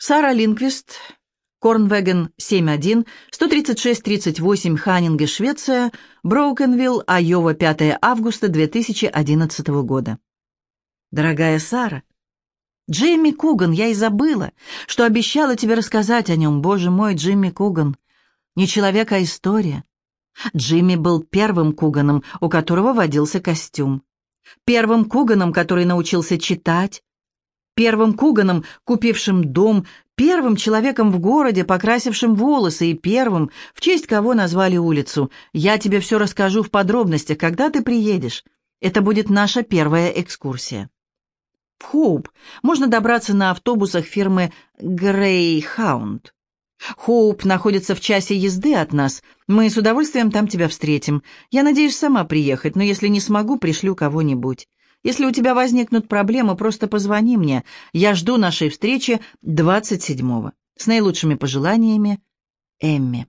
Сара Линквист, Корнвеген 71, 136-38 Ханнинге, Швеция, Броукенвилл, Айова, 5 августа 2011 года. Дорогая Сара, Джимми Куган, я и забыла, что обещала тебе рассказать о нем. Боже мой, Джимми Куган. Не человек, а история. Джимми был первым Куганом, у которого водился костюм. Первым Куганом, который научился читать. Первым Куганом, купившим дом. Первым человеком в городе, покрасившим волосы. И первым, в честь кого назвали улицу. Я тебе все расскажу в подробностях, когда ты приедешь. Это будет наша первая экскурсия. В Хоуп можно добраться на автобусах фирмы Greyhound. Хоуп находится в часе езды от нас. Мы с удовольствием там тебя встретим. Я надеюсь сама приехать, но если не смогу, пришлю кого-нибудь. Если у тебя возникнут проблемы, просто позвони мне. Я жду нашей встречи 27-го. С наилучшими пожеланиями, Эмми.